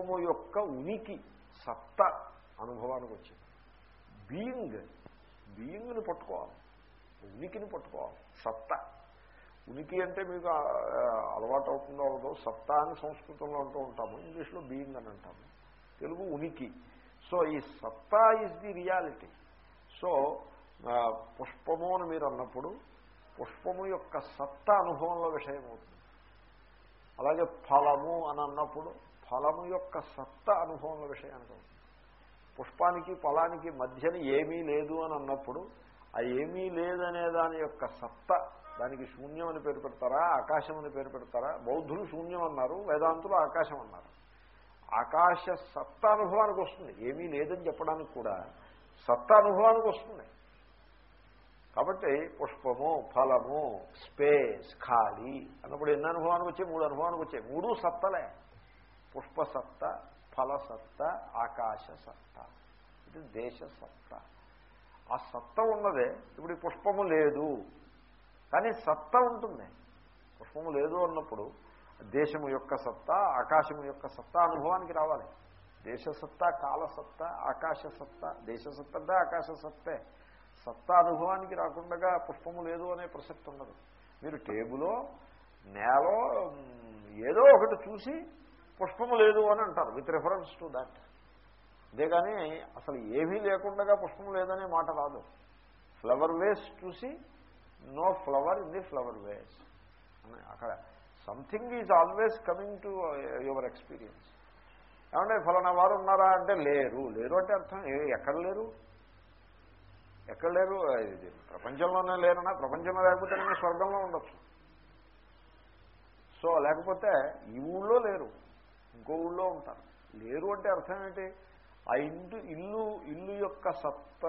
పుష్పము యొక్క ఉనికి సత్త అనుభవానికి వచ్చింది. బీయింగ్ బీయింగ్ని పట్టుకోవాలి. ఉనికిని పట్టుకోవాలి. సత్త. ఉనికి అంటే మీకు అలవాటు అవుతుందో అవుదో సత్తా అని సంస్కృతంలో అంటూ ఉంటాము. ఇంగ్లీష్లో బీయింగ్ అని అంటాము. తెలుగు ఉనికి. సో ఈ సత్తా ఈజ్ ది రియాలిటీ సో పుష్పము అని మీరు అన్నప్పుడు పుష్పము యొక్క సత్తా అనుభవంలో విషయం అవుతుంది అలాగే ఫలము అని అన్నప్పుడు ఫలము యొక్క సత్త అనుభవముల విషయానికి పుష్పానికి ఫలానికి మధ్యన ఏమీ లేదు అని అన్నప్పుడు ఆ ఏమీ లేదనే దాని యొక్క సత్త దానికి శూన్యం అని పేరు పెడతారా ఆకాశం అని పేరు పెడతారా? బౌద్ధులు శూన్యం అన్నారు వేదాంతులు ఆకాశం అన్నారు. ఆకాశ సత్త అనుభవానికి వస్తుంది. ఏమీ లేదని చెప్పడానికి కూడా సత్త అనుభవానికి వస్తుంది. కాబట్టి పుష్పము ఫలము స్పేస్ ఖాళీ అన్నప్పుడు ఎన్ని అనుభవానికి వచ్చాయి? మూడు అనుభవానికి వచ్చాయి. మూడు సత్తలే పుష్పసత్త ఫలసత్త ఆకాశ సత్త ఇది దేశ సత్త ఆ సత్త ఉన్నదే ఇప్పుడు పుష్పము లేదు. కానీ సత్త ఉంటుంది. పుష్పము లేదు అన్నప్పుడు దేశము యొక్క సత్తా ఆకాశము యొక్క సత్తా అనుభవానికి రావాలి. దేశసత్తా కాలసత్తా ఆకాశ సత్త దేశసత్త అంటే ఆకాశ సత్తే సత్తా అనుభవానికి రాకుండా పుష్పము లేదు అనే ప్రసక్తి ఉండదు. మీరు టేబులో నేలో ఏదో ఒకటి చూసి పుష్పము లేదు అని అంటారు. విత్ రిఫరెన్స్ టు దాట్ అంతేగాని అసలు ఏమీ లేకుండా పుష్పం లేదనే మాట రాదు. ఫ్లవర్ వేస్ చూసి no flower in the flower vase అని అక్కడ something is always coming to your experience ఏమంటే ఫలానా వారు ఉన్నారా? అంటే లేరు. లేరు అంటే అర్థం ఎక్కడ లేరు? ఎక్కడ లేరు? ఇది ప్రపంచంలోనే లేరనా? ప్రపంచంలో లేకపోతే నేను స్వర్గంలో ఉండొచ్చు. సో లేకపోతే ఈ ఊళ్ళో లేరు. ఇంకో ఊళ్ళో ఉంటారు. లేరు అంటే అర్థం ఏంటి? ఆ ఇంటి ఇల్లు ఇల్లు యొక్క సత్త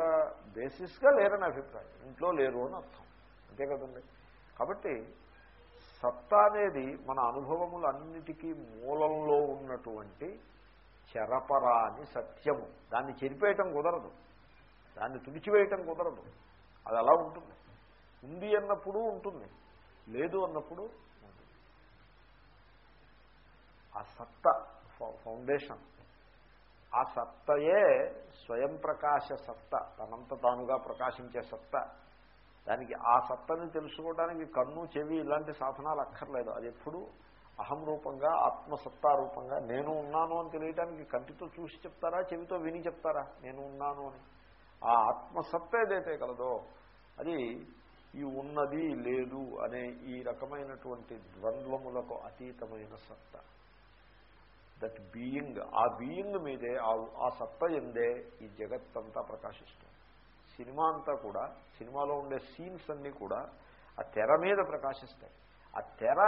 బేసిస్గా లేరని అభిప్రాయం. ఇంట్లో లేరు అని అర్థం. అంతే కదండి. కాబట్టి సత్తా అనేది మన అనుభవములన్నిటికీ మూలంలో ఉన్నటువంటి చెరపరాని సత్యము. దాన్ని చెరిపేయటం కుదరదు. దాన్ని తుడిచివేయటం కుదరదు. అది అలా ఉంటుంది. ఉంది అన్నప్పుడు ఉంటుంది. లేదు అన్నప్పుడు ఆ సత్త ఫౌ- ఫౌండేషన్. ఆ సత్తయే స్వయం ప్రకాశ సత్త తనంత తానుగా ప్రకాశించే సత్త. దానికి ఆ సత్తని తెలుసుకోవడానికి కన్ను చెవి ఇలాంటి సాధనాలు అక్కర్లేదు. అది ఎప్పుడు అహం రూపంగా ఆత్మసత్తా రూపంగా నేను ఉన్నాను అని తెలియటానికి కంటితో చూసి చెప్తారా చెవితో విని చెప్తారా? నేను ఉన్నాను అని. ఆ ఆత్మసత్త ఏదైతే కలదో అది ఈ ఉన్నది లేదు అనే ఈ రకమైనటువంటి ద్వంద్వములకు అతీతమైన సత్త. దట్ బీయింగ్ ఆ బీయింగ్ మీదే ఆ- సత్త ఎందే ఈ జగత్తంతా ప్రకాశిస్తుంది. సినిమా అంతా కూడా సినిమాలో ఉండే సీన్స్ అన్నీ కూడా ఆ తెర మీద ప్రకాశిస్తాయి. ఆ తెర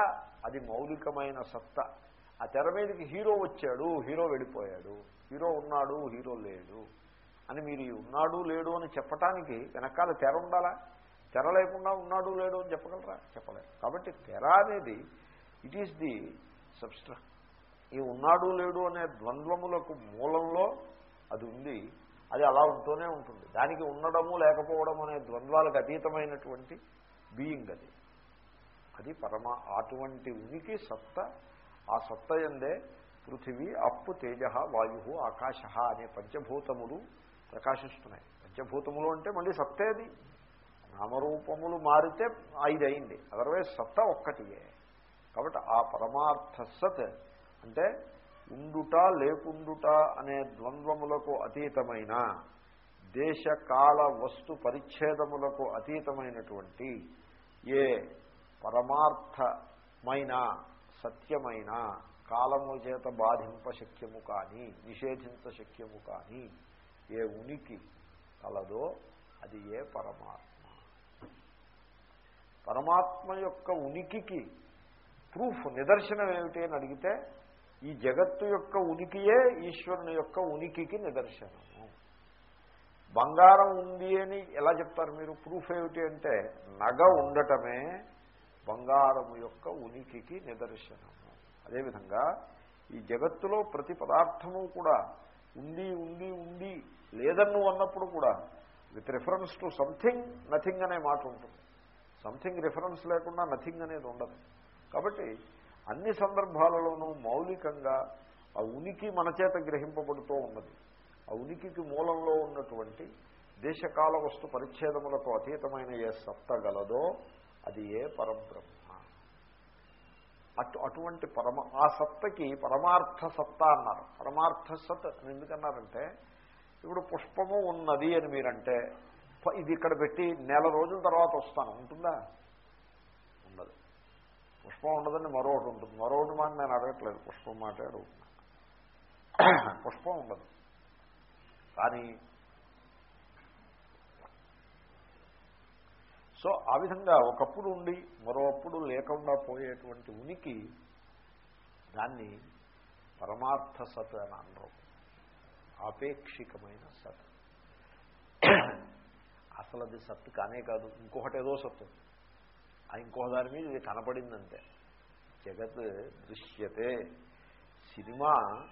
అది మౌలికమైన సత్త. ఆ తెర మీదకి హీరో వచ్చాడు హీరో వెళ్ళిపోయాడు. హీరో ఉన్నాడు హీరో లేడు. అని మీరు ఉన్నాడు లేడు అని చెప్పటానికి వెనకాల తెర ఉండాలా? తెర లేకుండా ఉన్నాడు లేడు అని చెప్పగలరా? చెప్పలేదు కాబట్టి తెర అనేది ఇట్ ఈస్ ది సబ్స్ట్రా ఈ ఉన్నాడు లేడు అనే ద్వంద్వములకు మూలంలో అది ఉంది. అది అలా ఉంటూనే ఉంటుంది. దానికి ఉండడము లేకపోవడం అనే ద్వంద్వాలకు అతీతమైనటువంటి బీయింగ్ అది. అది పరమ అటువంటి ఉనికి సత్త ఆ సత్త ఎందే పృథివీ అప్పు తేజ వాయు ఆకాశ అనే పంచభూతములు ప్రకాశిస్తున్నాయి. పంచభూతములు అంటే మళ్ళీ సత్తేది నామరూపములు మారితే ఐదు అయింది అదర్వైజ్ సత్త ఒక్కటియే. కాబట్టి ఆ పరమార్థ సత్ అంటే ఉండుట లేకుండుట అనే ద్వంద్వములకు అతీతమైన దేశకాల వస్తు పరిచ్ఛేదములకు అతీతమైనటువంటి ఏ పరమార్థమైన సత్యమైన కాలము చేత బాధింప శక్యము కానీ నిషేధింప శక్యము కానీ ఏ ఉనికి కలదో అది ఏ పరమాత్మ. పరమాత్మ యొక్క ఉనికికి ప్రూఫ్ నిదర్శనం ఏమిటి అని అడిగితే ఈ జగత్తు యొక్క ఉనికియే ఈశ్వరుని యొక్క ఉనికికి నిదర్శనము. బంగారం ఉంది అని ఎలా చెప్తారు మీరు? ప్రూఫ్ ఏమిటి అంటే నగ ఉండటమే బంగారము యొక్క ఉనికికి నిదర్శనము. అదేవిధంగా ఈ జగత్తులో ప్రతి పదార్థము కూడా ఉంది ఉంది ఉంది లేదన్ను అన్నప్పుడు కూడా with reference to something nothing అనే మాట ఉంటుంది. సంథింగ్ రిఫరెన్స్ లేకుండా నథింగ్ అనేది ఉండదు. కాబట్టి అన్ని సందర్భాలలోనూ మౌలికంగా ఆ ఉనికి మన చేత గ్రహింపబడుతూ ఉన్నది. ఆ ఉనికికి మూలంలో ఉన్నటువంటి దేశకాల వస్తు పరిచ్ఛేదములకు అతీతమైన ఏ సత్త గలదో అది ఏ పరబ్రహ్మ. అటు అటువంటి పరమ ఆ సత్తకి పరమార్థ సత్తా అన్నారు. పరమార్థ సత్ అని ఎందుకన్నారంటే ఇప్పుడు పుష్పము ఉన్నది అని మీరంటే ఇది ఇక్కడ పెట్టి నెల రోజుల తర్వాత వస్తాను ఉంటుందా? పుష్పం ఉండదని మరొకటి ఉంటుంది. మరొకటి మాట నేను అడగట్లేదు. పుష్పం మాట అడుగుతున్నా పుష్పం ఉండదు. కానీ సో ఆ విధంగా ఒకప్పుడు ఉండి మరోప్పుడు లేకుండా పోయేటువంటి ఉనికి దాన్ని పరమార్థ సత్ అని అనరు ఆపేక్షికమైన సత్. అసలు అది సత్తు కానే కాదు. ఇంకొకటి ఏదో సత్తు. ఇంకో దాని మీద ఇది కనపడిందంటే జగత్ దృశ్యతే. సినిమా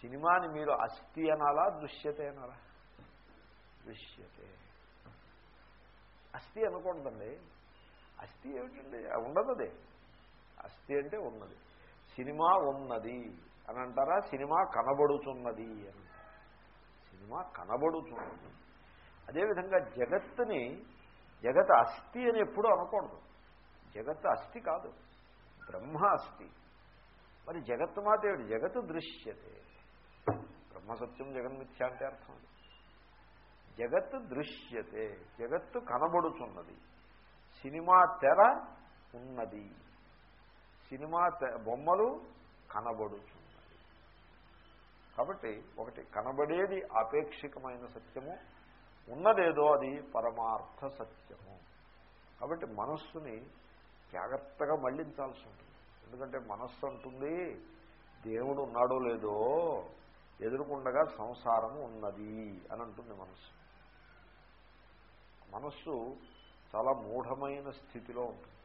సినిమాని మీరు అస్థి అనాలా దృశ్యతే అనాలా? దృశ్యతే. అస్థి అనకూడదండి అస్థి ఏమిటండి? ఉండదు అది అస్థి అంటే ఉన్నది. సినిమా ఉన్నది అని అంటారా సినిమా కనబడుతున్నది అని సినిమా కనబడుతున్నది. అదేవిధంగా జగత్తుని జగత్ అస్థి అని ఎప్పుడూ అనకూడదు. జగత్ అస్థి కాదు బ్రహ్మ అస్థి. మరి జగత్తు మాట ఏమిటి? జగత్తు దృశ్యతే. బ్రహ్మసత్యం జగన్మిథ్య అంటే అర్థం జగత్తు దృశ్యతే జగత్తు కనబడుచున్నది. సినిమా తెర ఉన్నది. సినిమా బొమ్మలు కనబడుచున్నది. కాబట్టి ఒకటి కనబడేది ఆపేక్షికమైన సత్యము ఉన్నదేదో అది పరమార్థ సత్యము. కాబట్టి మనస్సుని జాగ్రత్తగా మళ్ళించాల్సి ఉంటుంది. ఎందుకంటే మనస్సు అంటుంది దేవుడు ఉన్నాడో లేదో ఎదురుకుండగా సంసారము ఉన్నది అని అంటుంది మనస్సు. మనస్సు చాలా మూఢమైన స్థితిలో ఉంటుంది.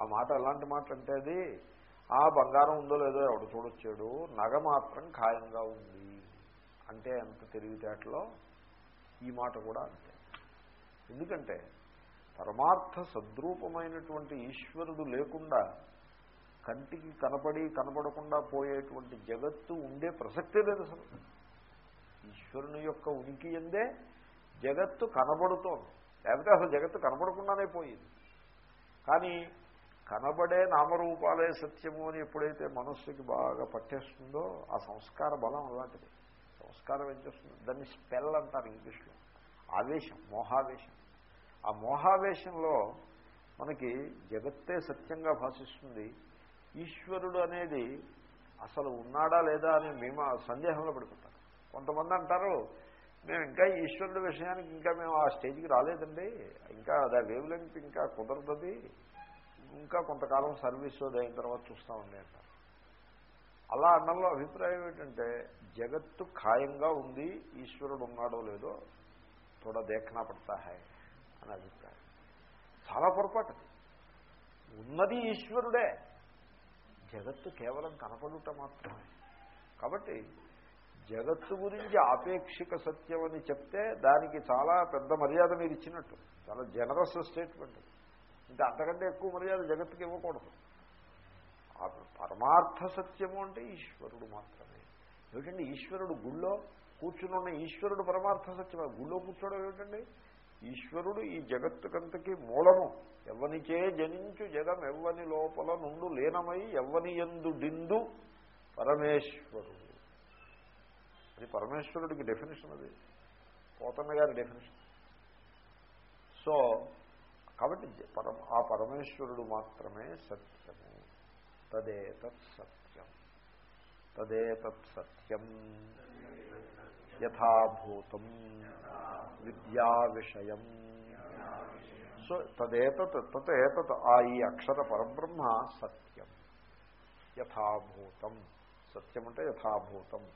ఆ మాట ఎలాంటి మాట అంటే అది ఆ బంగారం ఉందో లేదో ఎవడు చూడొచ్చాడు నగ మాత్రం ఖాయంగా ఉంది. అంటే ఎంత తెలివితేటలో ఈ మాట కూడా అంతే. ఎందుకంటే పరమార్థ సద్రూపమైనటువంటి ఈశ్వరుడు లేకుండా కంటికి కనపడి కనపడకుండా పోయేటువంటి జగత్తు ఉండే ప్రసక్తే లేదు అసలు. ఈశ్వరుని యొక్క ఉనికి ఎందే జగత్తు కనబడుతోంది. లేకపోతే అసలు జగత్తు కనబడకుండానే పోయింది. కానీ కనబడే నామరూపాలే సత్యము అని ఎప్పుడైతే మనస్సుకి బాగా పట్టేస్తుందో ఆ సంస్కార బలం అలాంటిది. సంస్కారం ఏం చేస్తుంది? దాన్ని స్పెల్ అంటారు ఇంగ్లీష్లో. ఆవేశం మోహావేశం. ఆ మోహావేశంలో మనకి జగత్తే సత్యంగా భాషిస్తుంది. ఈశ్వరుడు అనేది అసలు ఉన్నాడా లేదా అని మేము ఆ సందేహంలో పడిపోతారు కొంతమంది అంటారు మేము ఇంకా ఈశ్వరుడు విషయానికి ఇంకా మేము ఆ స్టేజ్కి రాలేదండి. ఇంకా అదే వేవ్ లెంగ్త్ ఇంకా కుదరదది. ఇంకా కొంతకాలం సర్వీస్ అయిన తర్వాత చూస్తామండి అంటారు. అలా అన్నంలో అభిప్రాయం ఏంటంటే జగత్తు ఖాయంగా ఉంది ఈశ్వరుడు ఉన్నాడో లేదో తోడా దేఖనా పడతా హాయ్ అని అభిప్రాయం. చాలా పొరపాటు. ఉన్నది ఈశ్వరుడే. జగత్తు కేవలం కనపడుట మాత్రమే. కాబట్టి జగత్తు గురించి ఆపేక్షిక సత్యం అని చెప్తే దానికి చాలా పెద్ద మర్యాద మీరు ఇచ్చినట్టు. చాలా జనరస్ స్టేట్మెంట్ ఇంకా అంతకంటే ఎక్కువ మర్యాద జగత్తుకి ఇవ్వకూడదు. పరమార్థ సత్యము అంటే ఈశ్వరుడు మాత్రమే. ఏమిటండి? ఈశ్వరుడు గుళ్ళో కూర్చుని ఉన్న ఈశ్వరుడు పరమార్థ సత్యం గుళ్ళో కూర్చోవడం ఏమిటండి? ఈశ్వరుడు ఈ జగత్తుకంతకి మూలము. ఎవ్వనిచే జనించు జగం ఎవ్వని లోపల నుండు లీనమై ఎవ్వని ఎందు డిందు పరమేశ్వరుడు. అది పరమేశ్వరుడికి డెఫినేషన్ అది. పోతన్న గారి డెఫినేషన్ సో కాబట్టి పరమ ఆ పరమేశ్వరుడు మాత్రమే సత్యము. తదేతత్ సత్యం. తదేతత్ సత్యం. యథాభూతం విద్యా విషయం సో తదేతత్ తత్ ఆ ఈ అక్షర పరబ్రహ్మ సత్యం. యథాభూతం. సత్యం అంటే యథాభూతం.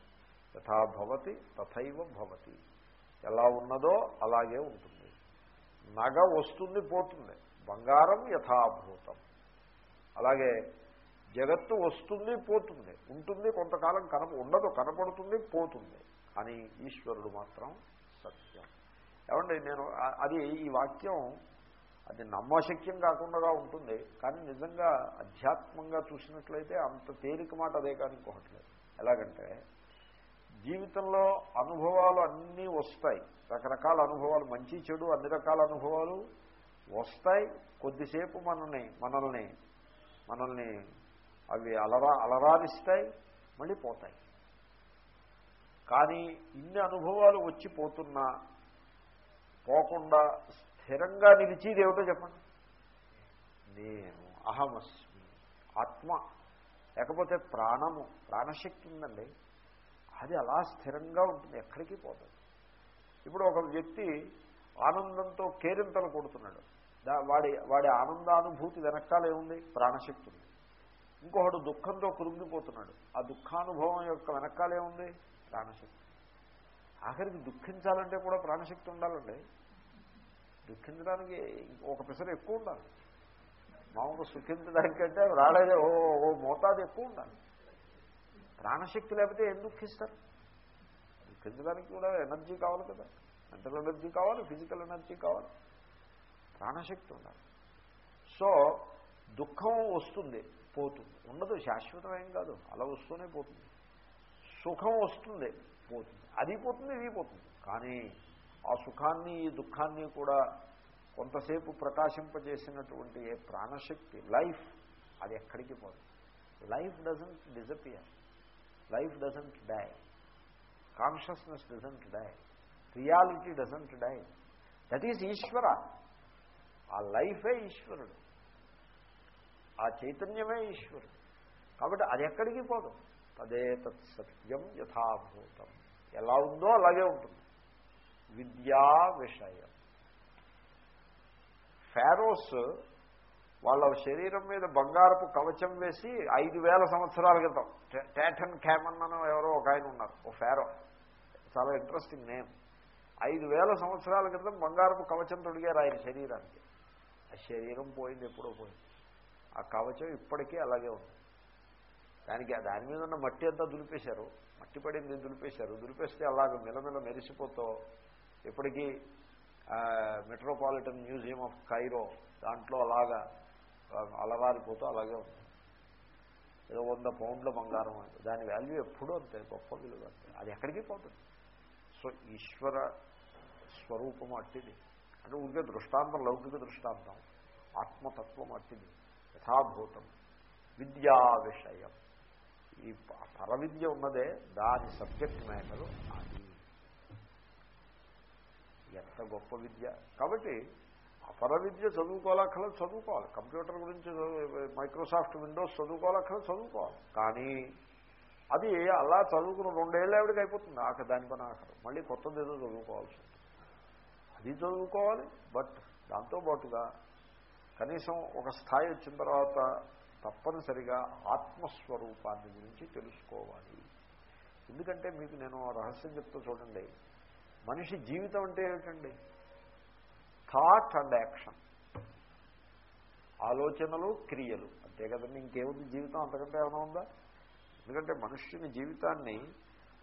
యథాభవతి తథైవ భవతి. ఎలా ఉన్నదో అలాగే ఉంటుంది. నగ వస్తుంది పోతుంది. బంగారం యథాభూతం. అలాగే జగత్తు వస్తుంది పోతుంది. ఉంటుంది కొంతకాలం కనప ఉండదు కనపడుతుంది పోతుంది. అని ఈశ్వరుడు మాత్రం సత్యం. ఏమండి నేను అది ఈ వాక్యం అది నమ్మశక్యం కాకుండా ఉంటుంది కానీ నిజంగా అధ్యాత్మంగా చూసినట్లయితే అంత తేలిక మాట అదే కానీ ఇంకొకట్లేదు ఎలాగంటే జీవితంలో అనుభవాలు అన్నీ వస్తాయి. రకరకాల అనుభవాలు మంచి చెడు అన్ని రకాల అనుభవాలు వస్తాయి. కొద్దిసేపు మనల్ని మనల్ని మనల్ని అవి అలరా అలరారిస్తాయి మళ్ళీ పోతాయి. కానీ ఇన్ని అనుభవాలు వచ్చి పోతున్నా పోకుండా స్థిరంగా నిలిచేది ఏమిటో చెప్పండి. నేను అహమస్మి ఆత్మ లేకపోతే ప్రాణము ప్రాణశక్తి ఉందండి. అది అలా స్థిరంగా ఉంటుంది ఎక్కడికి పోతుంది ఇప్పుడు ఒక వ్యక్తి ఆనందంతో కేరింతలు కొడుతున్నాడు. దా వాడి వాడి ఆనందానుభూతి వెనకాల ఏముంది? ప్రాణశక్తి ఉంది. ఇంకొకడు దుఃఖంతో కురుంగిపోతున్నాడు. ఆ దుఃఖానుభవం యొక్క వెనకాల ఏముంది? ప్రాణశక్తి. ఆఖరికి దుఃఖించాలంటే కూడా ప్రాణశక్తి ఉండాలండి. దుఃఖించడానికి ఒక పిసర ఎక్కువ ఉండాలి. మామూలుగా సుఖించడానికంటే రాలేదే ఓ ఓ మోతాదు ఎక్కువ ఉండాలి. ప్రాణశక్తి లేకపోతే ఏం దుఃఖిస్తారు? దుఃఖించడానికి కూడా ఎనర్జీ కావాలి కదా. మెంటల్ ఎనర్జీ కావాలి ఫిజికల్ ఎనర్జీ కావాలి. ప్రాణశక్తి ఉండాలి. సో దుఃఖం వస్తుంది పోతుంది. ఉండదు శాశ్వతమేం కాదు అలా వస్తూనే పోతుంది. సుఖం వస్తుంది. పోతుంది అది పోతుంది ఇది పోతుంది. కానీ ఆ సుఖాన్ని ఈ దుఃఖాన్ని కూడా కొంతసేపు ప్రకాశింపజేసినటువంటి ఏ ప్రాణశక్తి లైఫ్ అది ఎక్కడికి పోదు. Life doesn't disappear life doesn't die. Consciousness doesn't die. Reality doesn't die. That is Ishwara. ఆ లైఫే ఈశ్వరుడు. ఆ చైతన్యమే ఈశ్వరుడు. కాబట్టి అది ఎక్కడికి పోదు. తదే తత్ సత్యం యథాభూతం. ఎలా ఉందో అలాగే ఉంటుంది. విద్యా విషయం. ఫారోస్ వాళ్ళ శరీరం మీద బంగారపు కవచం వేసి ఐదు వేల సంవత్సరాల క్రితం టేటన్ క్యామన్ అని ఎవరో ఒక ఆయన ఉన్నారు ఓ ఫారో. చాలా ఇంట్రెస్టింగ్ నేమ్ ఐదు వేల సంవత్సరాల క్రితం బంగారపు కవచం తొడిగారు ఆయన శరీరానికి. ఆ శరీరం పోయింది ఎప్పుడో పోయింది. ఆ కవచం ఇప్పటికీ అలాగే ఉంది. దానికి దాని మీద ఉన్న మట్టి అంతా దులిపేశారు. మట్టి పడింది దులిపేశారు? దులిపేస్తే అలాగ మిలమిల మెరిసిపోతూ ఇప్పటికీ మెట్రోపాలిటన్ మ్యూజియం ఆఫ్ కైరో దాంట్లో అలాగా అలవారిపోతూ అలాగే ఉంది. ఏదో వంద పౌండ్ల బంగారం దాని వాల్యూ ఎప్పుడూ అంతే గొప్ప విలువ అంతే. అది ఎక్కడికి పోతుంది? సో ఈశ్వర స్వరూపం అట్టిది. అంటే ఊరికే దృష్టాంతం లౌకిక దృష్టాంతం. ఆత్మతత్వం అట్టిది. యథాభూతం. విద్యా విషయం ఈ పరవిద్య ఉన్నదే దాని సబ్జెక్ట్ మ్యాటర్ అది. ఎంత గొప్ప విద్య. కాబట్టి అపర విద్య చదువుకోవాలక్కల చదువుకోవాలి. కంప్యూటర్ గురించి మైక్రోసాఫ్ట్ విండోస్ చదువుకోవాలక్కల చదువుకోవాలి. కానీ అది అలా చదువుకున్న రెండేళ్ళు ఆవిడకి అయిపోతుంది ఆఖరి దాని పని ఆఖరు. మళ్ళీ కొత్తది ఏదో చదువుకోవాల్సి ఉంటుంది. అది చదువుకోవాలి బట్ దాంతోపాటుగా కనీసం ఒక స్థాయి వచ్చిన తర్వాత తప్పనిసరిగా ఆత్మస్వరూపాన్ని గురించి తెలుసుకోవాలి. ఎందుకంటే మీకు నేను రహస్యం చెప్తూ చూడండి. మనిషి జీవితం అంటే ఏమిటండి? థాట్ అండ్ యాక్షన్ ఆలోచనలు క్రియలు. అంతే కదండి ఇంకేముంది జీవితం? అంతకంటే ఏమైనా ఉందా? ఎందుకంటే మనుష్యుని జీవితాన్ని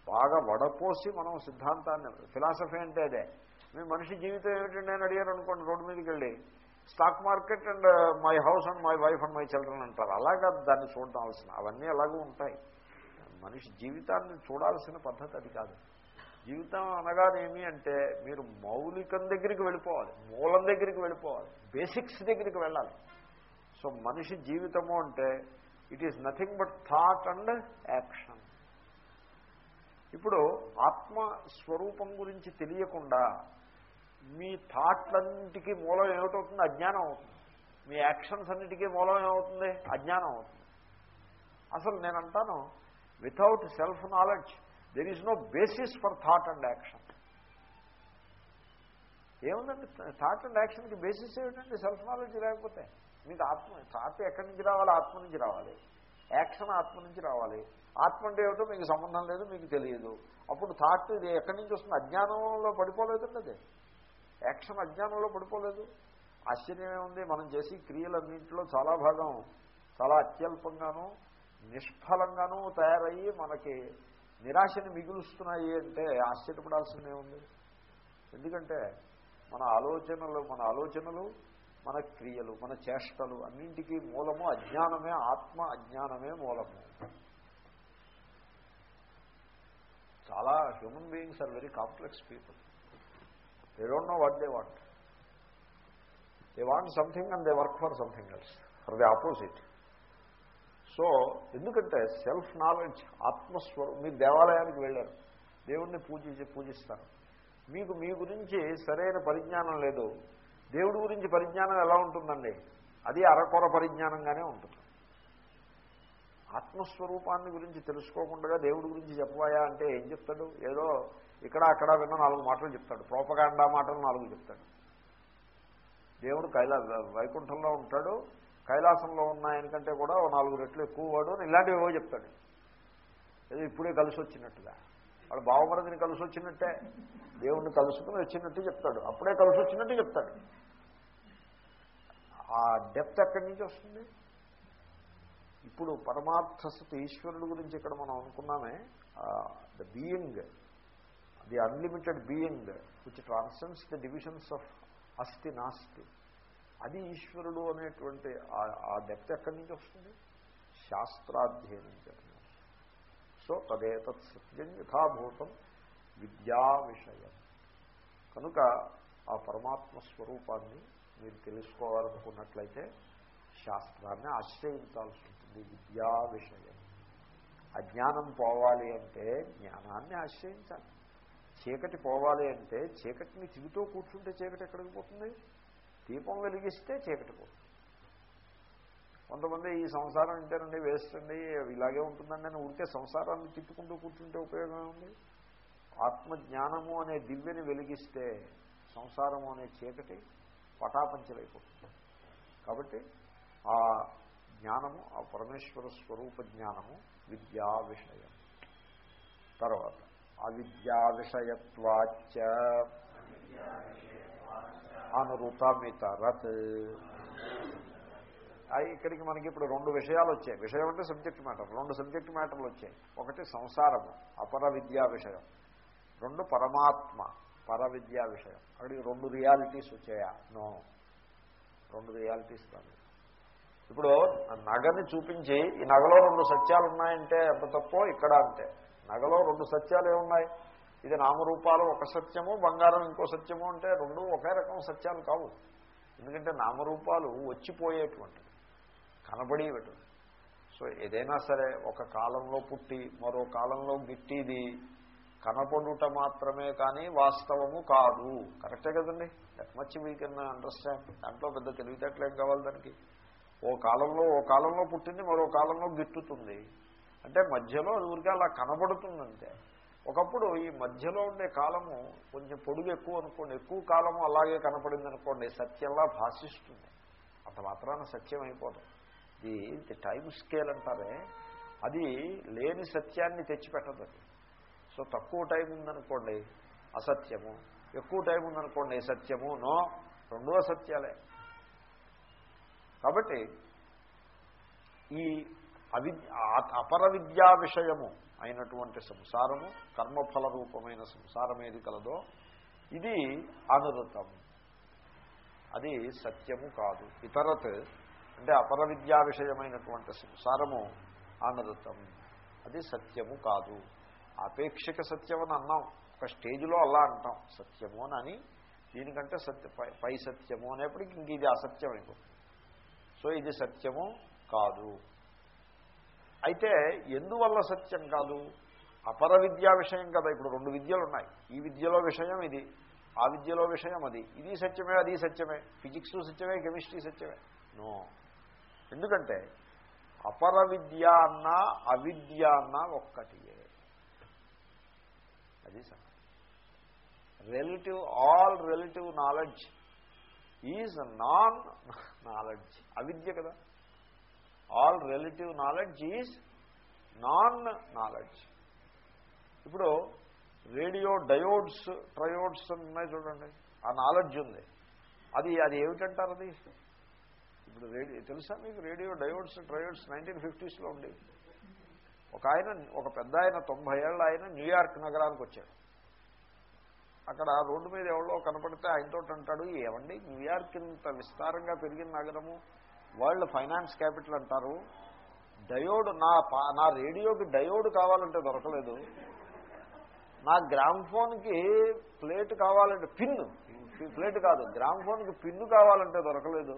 బాగా వడపోసి మనం సిద్ధాంతాన్ని ఫిలాసఫీ అంటే అదే. మీ మనిషి జీవితం ఏమిటండి అని అడిగారు అనుకోండి రోడ్డు మీదకి వెళ్ళి. Stock market and my house and my wife and my children అంటారు. అలాగా దాన్ని చూడాల్సిన అవన్నీ అలాగే ఉంటాయి. మనిషి జీవితాన్ని చూడాల్సిన పద్ధతి అది కాదు. జీవితం అనగానేమి అంటే మీరు మౌలికం దగ్గరికి వెళ్ళిపోవాలి. మూలం దగ్గరికి వెళ్ళిపోవాలి. బేసిక్స్ దగ్గరికి వెళ్ళాలి. సో మనిషి జీవితము అంటే it is nothing but thought and action. ఇప్పుడు ఆత్మ స్వరూపం గురించి తెలియకుండా మీ థాట్లన్నిటికీ మూలం ఏమిటవుతుంది? అజ్ఞానం అవుతుంది. మీ యాక్షన్స్ అన్నిటికీ మూలం ఏమవుతుంది? అజ్ఞానం అవుతుంది. అసలు నేను అంటాను without self knowledge there is no basis for thought and action ఏముందండి? థాట్ అండ్ యాక్షన్కి బేసిస్ ఏమిటండి? సెల్ఫ్ నాలెడ్జ్ లేకపోతే. మీకు ఆత్మ థాట్ ఎక్కడి నుంచి రావాలి? ఆత్మ నుంచి రావాలి. యాక్షన్ ఆత్మ నుంచి రావాలి. ఆత్మ అంటే ఏమిటో మీకు సంబంధం లేదు మీకు తెలియదు. అప్పుడు థాట్ ఇది ఎక్కడి నుంచి వస్తుంది? అజ్ఞానంలో పడిపోలేదండి అది. యాక్షన్ అజ్ఞానంలో పడిపోలేదు. ఆశ్చర్యమే ఉంది. మనం చేసి క్రియలన్నింటిలో చాలా భాగం చాలా అత్యల్పంగానూ నిష్ఫలంగానూ తయారయ్యి మనకి నిరాశని మిగులుస్తున్నాయి అంటే ఆశ్చర్యపడాల్సిందే ఉంది. ఎందుకంటే మన ఆలోచనలు మన ఆలోచనలు మన క్రియలు మన చేష్టలు అన్నింటికీ మూలము అజ్ఞానమే ఆత్మ అజ్ఞానమే మూలము. చాలా human beings are very complex people. They don't know what they want they want something and they work for something else for the opposite so ఎందుకంటే సెల్ఫ్ నాలెడ్జ్ ఆత్మస్వరూ మీరు దేవాలయానికి వెళ్ళారు దేవుణ్ణి పూజించి పూజిస్తారు. మీకు మీ గురించి సరైన పరిజ్ఞానం లేదు. దేవుడి గురించి పరిజ్ఞానం ఎలా ఉంటుందండి? అది అరకొర పరిజ్ఞానంగానే ఉంటుంది. ఆత్మస్వరూపాన్ని గురించి తెలుసుకోకుండా దేవుడి గురించి చెప్పవాయా అంటే ఏం చెప్తాడు? ఏదో ఇక్కడ అక్కడ విన్న నాలుగు మాటలు చెప్తాడు. ప్రోపగాండా మాటలు నాలుగు చెప్తాడు. దేవుడు కైలా వైకుంఠంలో ఉంటాడు. కైలాసంలో ఉన్న ఆయనకంటే కూడా నాలుగు రెట్లు ఎక్కువ వాడు ఇలాంటివి ఏవో చెప్తాడు. ఏదో ఇప్పుడే కలిసి వచ్చినట్టుగా. వాడు బావమరదిని కలిసి వచ్చినట్టే. దేవుణ్ణి కలుసుకుని వచ్చినట్టు చెప్తాడు. అప్పుడే కలిసి వచ్చినట్టు చెప్తాడు. ఆ డెప్త్ ఎక్కడి నుంచి వస్తుంది? ఇప్పుడు పరమార్థస్థితి ఈశ్వరుడు గురించి ఇక్కడ మనం అనుకున్నామే. The being the unlimited being which transcends the divisions of అస్థి నాస్తి అది ఈశ్వరుడు అనేటువంటి ఆ డెప్త్ ఎక్కడి నుంచి వస్తుంది? శాస్త్రాధ్యయనం చెప్పిన సో తదేతత్ సత్యం యథాభూతం విద్యా విషయం. కనుక ఆ పరమాత్మ స్వరూపాన్ని మీరు తెలుసుకోవాలనుకున్నట్లయితే శాస్త్రాన్ని ఆశ్రయించాల్సి ఉంటుంది. విద్యా విషయం. అజ్ఞానం పోవాలి అంటే జ్ఞానాన్ని ఆశ్రయించాలి. చీకటి పోవాలి అంటే చీకటిని తిరుగుతూ కూర్చుంటే చీకటి ఎక్కడికి పోతుంది? దీపం వెలిగిస్తే చీకటి పోతుంది. కొంతమంది ఈ సంసారం ఇంటేనండి వేస్ట్ అండి ఇలాగే ఉంటుందండి అని ఉంటే సంసారాన్ని తిట్టుకుంటూ కూర్చుంటే ఉపయోగం ఉంది ఆత్మజ్ఞానము అనే దివ్యని వెలిగిస్తే సంసారము అనే చీకటి పటాపంచలైపోతుంది. కాబట్టి ఆ జ్ఞానము ఆ పరమేశ్వర స్వరూప జ్ఞానము విద్యా విషయం. తర్వాత అవిద్యా విషయత్వాచ అనురుతమితరత్ ఇక్కడికి మనకి ఇప్పుడు రెండు విషయాలు వచ్చాయి విషయం అంటే సబ్జెక్ట్ మ్యాటర్ రెండు సబ్జెక్ట్ మ్యాటర్లు వచ్చాయి ఒకటి సంసారము అపర విద్యా విషయం. రెండు పరమాత్మ పర విద్యా విషయం. అక్కడికి రెండు రియాలిటీస్ వచ్చాయా? నో రెండు రియాలిటీస్ కాదు. ఇప్పుడు నగని చూపించి ఈ నగలో రెండు సత్యాలు ఉన్నాయంటే ఎంత తప్పో ఇక్కడ అంతే. నగలో రెండు సత్యాలు ఏమున్నాయి? ఇది నామరూపాలు ఒక సత్యము బంగారం ఇంకో సత్యము అంటే రెండు ఒకే రకం సత్యాలు కావు. ఎందుకంటే నామరూపాలు వచ్చిపోయేటువంటివి కనబడేవి. సో ఏదైనా సరే ఒక కాలంలో పుట్టి మరో కాలంలో గిట్టిది కనపడుట మాత్రమే కానీ వాస్తవము కాదు. కరెక్టే కదండి? That much we can understand దాంట్లో పెద్ద తెలివితేటలు ఏం కావాలి దానికి? ఓ కాలంలో ఓ కాలంలో పుట్టింది మరో కాలంలో గిట్టుతుంది. అంటే మధ్యలో అది ఊరికే అలా కనబడుతుందంటే ఒకప్పుడు ఈ మధ్యలో ఉండే కాలము కొంచెం పొడుగు ఎక్కువ అనుకోండి ఎక్కువ కాలము అలాగే కనపడింది అనుకోండి సత్యంలా భాషిస్తుంది. అంత మాత్రాన సత్యం అయిపోతుంది ఇది టైం స్కేల్ అంటారే అది లేని సత్యాన్ని తెచ్చిపెట్టదు సో తక్కువ టైం ఉందనుకోండి అసత్యము. ఎక్కువ టైం ఉందనుకోండి సత్యము. నో రెండో సత్యాలే. కాబట్టి ఈ అవిద్య అపర విద్యా విషయము అయినటువంటి సంసారము కర్మఫల రూపమైన సంసారం ఏది కలదో ఇది అనురతం. అది సత్యము కాదు. ఇతరత్ అంటే అపర విద్యా విషయమైనటువంటి సంసారము అనురతం. అది సత్యము కాదు. ఆపేక్షిక సత్యం అని అన్నాం. ఒక స్టేజ్లో అలా అంటాం. సత్యము అని దీనికంటే సత్య పై సత్యము అనేప్పటికీ ఇంక ఇది అసత్యం అయిపోతుంది సో ఇది సత్యము కాదు. అయితే ఎందువల్ల సత్యం కాదు? అపర విద్యా విషయం కదా ఇప్పుడు రెండు విద్యలు ఉన్నాయి. ఈ విద్యలో విషయం ఇది ఆ విద్యలో విషయం అది. ఇది సత్యమే అది సత్యమే. ఫిజిక్స్ సత్యమే కెమిస్ట్రీ సత్యమే. నో. ఎందుకంటే అపర విద్య అన్నా అవిద్య అన్నా ఒక్కటియే. అది relative all relative knowledge is non knowledge అవిద్య కదా. All relative knowledge is non knowledge. ఇప్పుడు రేడియో డయోడ్స్ ట్రయోడ్స్ ఉన్నాయి చూడండి. ఆ నాలెడ్జ్ ఉంది. అది అది ఏమిటంటారు అది? ఇప్పుడు రేడియో తెలుసా మీకు రేడియో డయోడ్స్ ట్రయోడ్స్ నైన్టీన్ ఫిఫ్టీస్లో ఉండేవి. ఒక ఆయన ఒక పెద్ద ఆయన తొంభై ఏళ్ళ ఆయన న్యూయార్క్ నగరానికి వచ్చాడు. అక్కడ రోడ్డు మీద ఎవరో కనపడితే ఆయనతో అంటాడు ఏమండి న్యూయార్క్ ఇంత విస్తారంగా పెరిగిన నగరము? వరల్డ్ ఫైనాన్స్ క్యాపిటల్ అంటారు. డయోడ్ నా నా రేడియోకి డయోడ్ కావాలంటే దొరకలేదు. నా గ్రామ్ ఫోన్కి ప్లేట్ కావాలంటే పిన్ను ప్లేట్ కాదు గ్రామ్ ఫోన్కి పిన్ను కావాలంటే దొరకలేదు.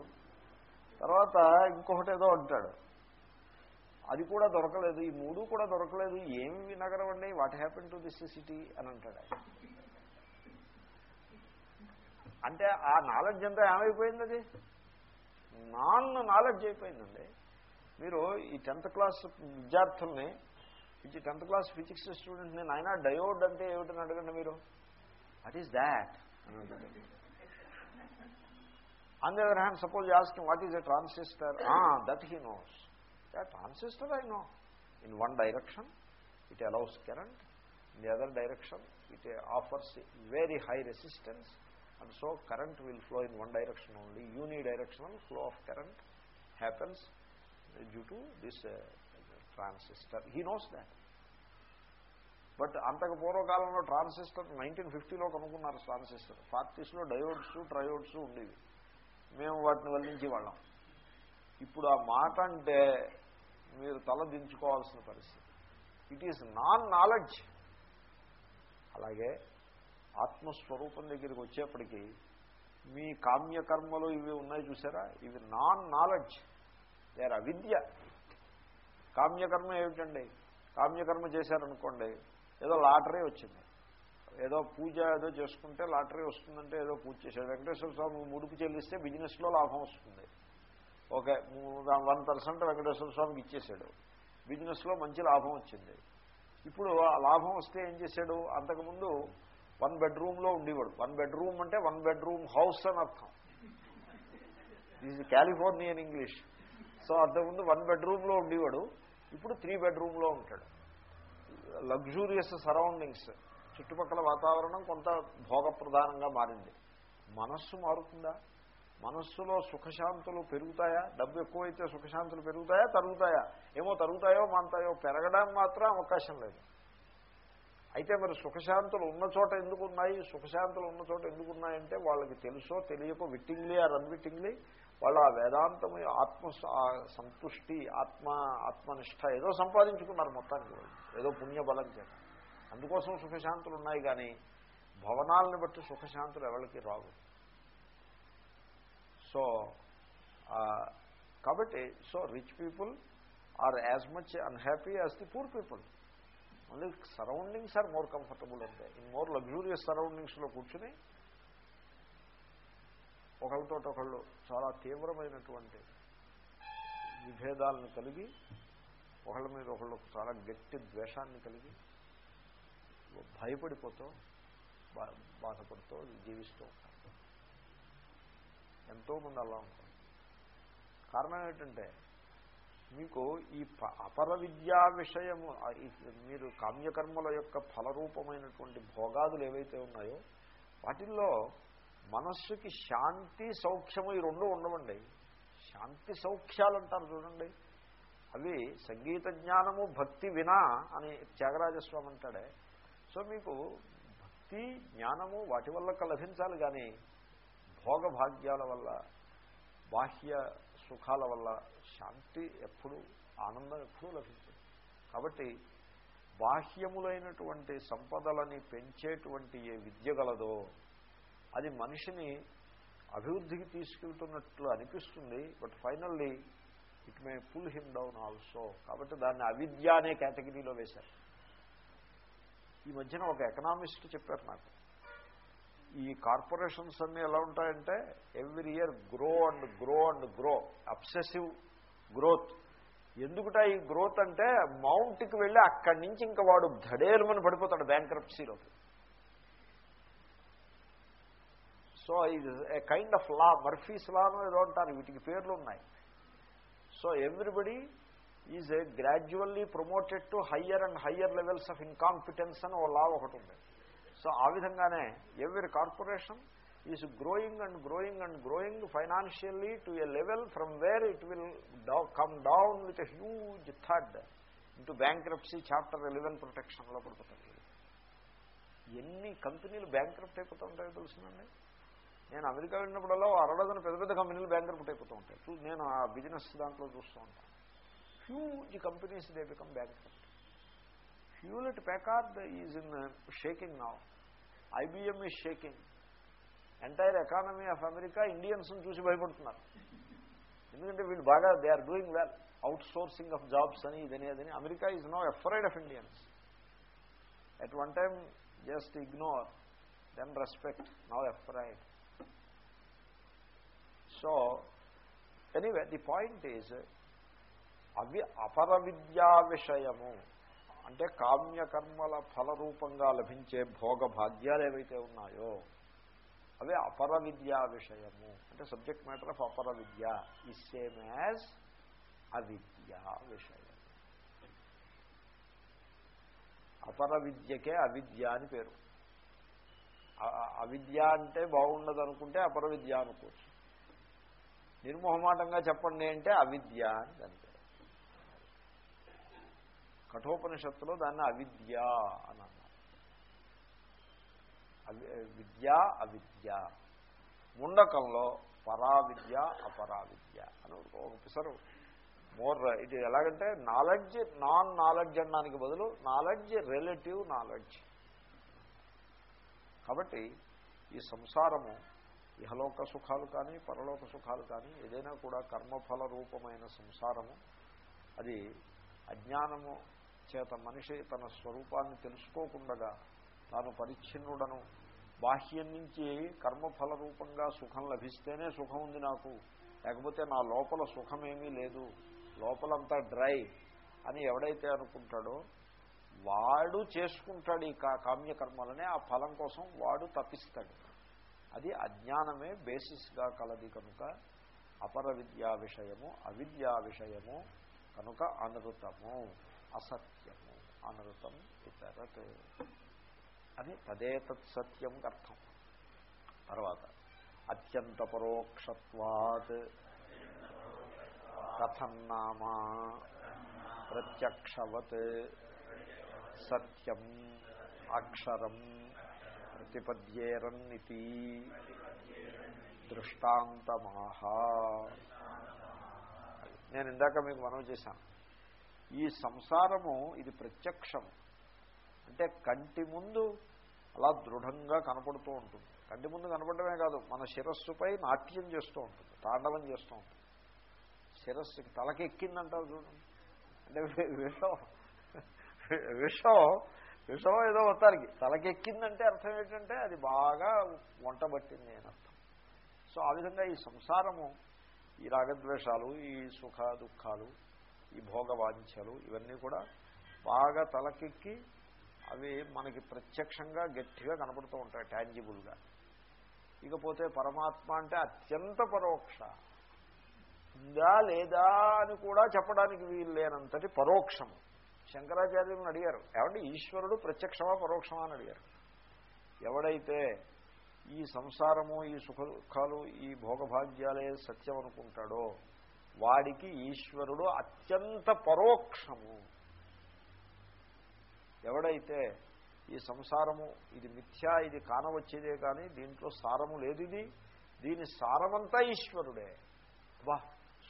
తర్వాత ఇంకొకటి ఏదో అంటాడు. అది కూడా దొరకలేదు ఈ మూడు కూడా దొరకలేదు ఏమి నగరం అండి? What happen to this city అని అంటాడు అంటే ఆ నాలెడ్జ్ అంతా ఏమైపోయింది అది? నాన్ నాలెడ్జ్ అయిపోయిందండి. మీరు ఈ టెన్త్ క్లాస్ విద్యార్థుల్ని ఇది టెన్త్ క్లాస్ ఫిజిక్స్ స్టూడెంట్ని నాయన డయోడ్ అంటే ఏమిటని అడగండి మీరు. What is that on the other hand suppose asking what is a transistor that he knows transistor I know in one direction it allows current in the other direction it offers very high resistance and so current will flow in one direction only. Unidirectional flow of current happens due to this uh, transistor. He knows that. But అంతకు పూర్వకాలంలో transistor nineteen ఫిఫ్టీలో కనుక్కున్నారు transistor ఫార్టీస్లో diodes ట్రయోడ్స్ ఉండేవి. మేము వాటిని వల్లించి వాళ్ళం. ఇప్పుడు ఆ మాట అంటే మీరు తల దించుకోవాల్సిన పరిస్థితి. ఇట్ ఈస్ నాన్ నాలెడ్జ్ అలాగే ఆత్మస్వరూపం దగ్గరికి వచ్చేప్పటికీ మీ కామ్యకర్మలు ఇవి ఉన్నాయి చూసారా? ఇవి నాన్ నాలెడ్జ్. దేర్ అవిద్య. కామ్యకర్మ ఏమిటండి? కామ్యకర్మ చేశారనుకోండి ఏదో లాటరీ వచ్చింది. ఏదో పూజ ఏదో చేసుకుంటే లాటరీ వస్తుందంటే ఏదో పూజ చేశాడు. వెంకటేశ్వర స్వామి ముడుపు చెల్లిస్తే బిజినెస్లో లాభం వస్తుంది. ఓకే వన్ పర్సెంట్ వెంకటేశ్వర స్వామికి ఇచ్చేసాడు బిజినెస్లో మంచి లాభం వచ్చింది. ఇప్పుడు ఆ లాభం వస్తే ఏం చేశాడు? అంతకుముందు వన్ బెడ్రూమ్లో ఉండేవాడు. వన్ బెడ్రూమ్ అంటే వన్ బెడ్రూమ్ హౌస్ అని అర్థం. ఇది కాలిఫోర్నియన్ ఇంగ్లీష్ సో అంతకుముందు వన్ బెడ్రూమ్లో ఉండేవాడు. ఇప్పుడు త్రీ బెడ్రూమ్లో ఉంటాడు. లగ్జూరియస్ సరౌండింగ్స్ చుట్టుపక్కల వాతావరణం కొంత భోగప్రధానంగా మారింది. మనస్సు మారుతుందా? మనస్సులో సుఖశాంతులు పెరుగుతాయా? డబ్బు ఎక్కువైతే సుఖశాంతులు పెరుగుతాయా? తరుగుతాయా? ఏమో తరుగుతాయో మాంతాయో పెరగడం మాత్రం అవకాశం లేదు. అయితే మరి సుఖశాంతులు ఉన్న చోట ఎందుకు ఉన్నాయి సుఖశాంతులు ఉన్న చోట ఎందుకు ఉన్నాయంటే వాళ్ళకి తెలుసో తెలియకో విట్టింగ్లీ ఆర్ అన్విట్టింగ్లీ వాళ్ళ ఆ వేదాంతము ఆత్మ సంతుష్టి ఆత్మ ఆత్మనిష్ట ఏదో సంపాదించుకున్నారు మొత్తానికి. ఏదో పుణ్యబలం చేత. అందుకోసం సుఖశాంతులు ఉన్నాయి కానీ భవనాలను బట్టి సుఖశాంతులు ఎవరికి రావు. సో కాబట్టి so rich people are as much unhappy as the poor people. Only surroundings are more comfortable అంతే ఇన్ మోర్ లగ్జూరియస్ సరౌండింగ్స్లో కూర్చుని ఒకళ్ళతో ఒకళ్ళు చాలా తీవ్రమైనటువంటి విభేదాలను కలిగి ఒకళ్ళ మీద ఒకళ్ళు చాలా గట్టి ద్వేషాన్ని కలిగి భయపడిపోతూ బాధపడుతూ జీవిస్తూ ఉంటారు. ఎంతోమంది అలా ఉంటారు. కారణం ఏంటంటే మీకు ఈ ప- అపర విద్యా విషయము మీరు కామ్యకర్మల యొక్క ఫలరూపమైనటువంటి భోగాదులు ఏవైతే ఉన్నాయో వాటిల్లో మనస్సుకి శాంతి సౌఖ్యము ఈ రెండు ఉండవండి. శాంతి సౌఖ్యాలు అంటారు చూడండి. అవి సంగీత జ్ఞానము భక్తి వినా అని త్యాగరాజస్వామి అంటాడే. సో మీకు భక్తి జ్ఞానము వాటి వల్ల లభించాలి కానీ భోగభాగ్యాల వల్ల బాహ్య సుఖాల వల్ల శాంతి ఎప్పుడు ఆనందం ఎప్పుడూ లభించదు కాబట్టి బాహ్యములైనటువంటి సంపదలని పెంచేటువంటి ఏ విద్య గలదో అది మనిషిని అభివృద్ధికి తీసుకెళ్తున్నట్లు అనిపిస్తుంది but finally it may pull him down also. కాబట్టి దాన్ని అవిద్య అనే కేటగిరీలో వేశారు. ఈ మధ్యన ఒక ఎకనామిస్ట్ చెప్పారు నాకు. ఈ కార్పొరేషన్స్ అన్నీ ఎలా ఉంటాయంటే every year grow and grow and grow obsessive growth ఎందుకుట ఈ గ్రోత్ అంటే మౌంట్కి వెళ్ళి అక్కడి నుంచి ఇంకా వాడు ధడేలుమని పడిపోతాడు బ్యాంక్రప్సీలోకి సో ఇది a kind of law Murphy's లాను ఏదో అంటారు వీటికి పేర్లు ఉన్నాయి. So everybody is a gradually promoted to higher and higher levels of incompetence అని ఓ లా ఒకటి ఉంది. సో ఆ విధంగానే every corporation is growing and growing and growing financially to a level from where it will come down with a huge third into bankruptcy chapter eleven ప్రొటెక్షన్లో పడిపోతుంది ఎన్ని కంపెనీలు bankrupt అయిపోతూ ఉంటాయో తెలుసునండి? నేను అమెరికా వెళ్ళినప్పుడల్లా అరడదన పెద్ద పెద్ద కంపెనీలు బ్యాంక్రప్ట్ అయిపోతూ ఉంటాయి. నేను ఆ బిజినెస్ దాంట్లో చూస్తూ ఉంటాను. Huge companies they become bankrupt Hewlett Packard is in shaking now IBM is shaking entire economy of America ఇండియన్స్ని చూసి భయపడుతున్నారు. ఎందుకంటే వీళ్ళు బాగా they are doing well outsourcing of jobs అని ఇదని అదని. America is no afraid of Indians at one time just ignore then respect now afraid so anyway the point is అవి అపర విద్యా విషయము. అంటే కామ్యకర్మల ఫలరూపంగా లభించే భోగ భాగ్యాలు ఏవైతే ఉన్నాయో అవే అపర విద్యా విషయము. అంటే సబ్జెక్ట్ మ్యాటర్ ఆఫ్ అపర విద్య ఈ సేమ్ యాజ్ అవిద్యా విషయం అపర విద్యకే అవిద్య అని పేరు. అవిద్య అంటే బాగుండదు అనుకుంటే అపర విద్య అనుకోవచ్చు. నిర్మోహమాటంగా చెప్పండి అంటే అవిద్య అని కఠోపనిషత్తులో దాన్ని అవిద్య అని అన్నారు విద్య అవిద్య. ముండకంలో పరావిద్య అపరావిద్య అని ఒక పిసరు. మోర్ ఇది ఎలాగంటే నాలెడ్జ్ నాన్ నాలెడ్జ్ అనడానికి బదులు నాలెడ్జ్ రిలేటివ్ నాలెడ్జ్. కాబట్టి ఈ సంసారము ఇహలోక సుఖాలు కానీ పరలోక సుఖాలు కానీ ఏదైనా కూడా కర్మఫల రూపమైన సంసారము అది అజ్ఞానము చేత మనిషి తన స్వరూపాన్ని తెలుసుకోకుండా తాను పరిచ్ఛిన్నుడను. బాహ్యం నుంచి కర్మఫల రూపంగా సుఖం లభిస్తేనే సుఖం ఉంది నాకు. లేకపోతే నా లోపల సుఖమేమీ లేదు. లోపలంతా డ్రై అని ఎవడైతే అనుకుంటాడో వాడు చేసుకుంటాడు ఈ కామ్యకర్మలనే ఆ ఫలం కోసం వాడు తప్పిస్తాడు. అది అజ్ఞానమే బేసిస్గా కలది కనుక అపర విద్యా విషయము అవిద్యా విషయము కనుక అనృతము అసత్యము అనృతం ఇతరత్ అని తదేతత్ సత్యం అర్థం. తర్వాత అత్యంత పరోక్షత్వాత్ కథం నామా ప్రత్యక్షవత్ సత్యం అక్షరం ప్రతిపద్యేరన్నితి దృష్టాంతమాహ. నేను ఇందాక మీకు మనవి చేశాను. ఈ సంసారము ఇది ప్రత్యక్షం అంటే కంటి ముందు అలా దృఢంగా కనపడుతూ ఉంటుంది. కంటి ముందు కనపడమే కాదు మన శిరస్సుపై నాట్యం చేస్తూ ఉంటుంది తాండవం చేస్తూ ఉంటుంది. శిరస్సుకి తలకి ఎక్కిందంటారు చూడండి అంటే విషం విషం విషం ఏదో మొత్తానికి తలకెక్కిందంటే అర్థం ఏంటంటే అది బాగా వంట పట్టింది అని అర్థం. సో ఆ విధంగా ఈ సంసారము ఈ రాగద్వేషాలు ఈ సుఖ దుఃఖాలు ఈ భోగవాంఛలు ఇవన్నీ కూడా బాగా తలకెక్కి అవి మనకి ప్రత్యక్షంగా గట్టిగా కనపడుతూ ఉంటాయి ట్యాంజిబుల్గా ఇకపోతే పరమాత్మ అంటే అత్యంత పరోక్ష. ఉందా లేదా అని కూడా చెప్పడానికి వీలు లేనంతటి పరోక్షము శంకరాచార్యులను అడిగారు ఏమంటే ఈశ్వరుడు ప్రత్యక్షమా పరోక్షమా? అని అడిగారు. ఎవడైతే ఈ సంసారము ఈ సుఖ దుఃఖాలు ఈ భోగభాగ్యాలే సత్యం అనుకుంటాడో వాడికి ఈశ్వరుడు అత్యంత పరోక్షము. ఎవడైతే ఈ సంసారము ఇది మిథ్యా ఇది కానవచ్చేదే కానీ దీంట్లో సారము లేదు ఇది. దీని సారమంతా ఈశ్వరుడే. వా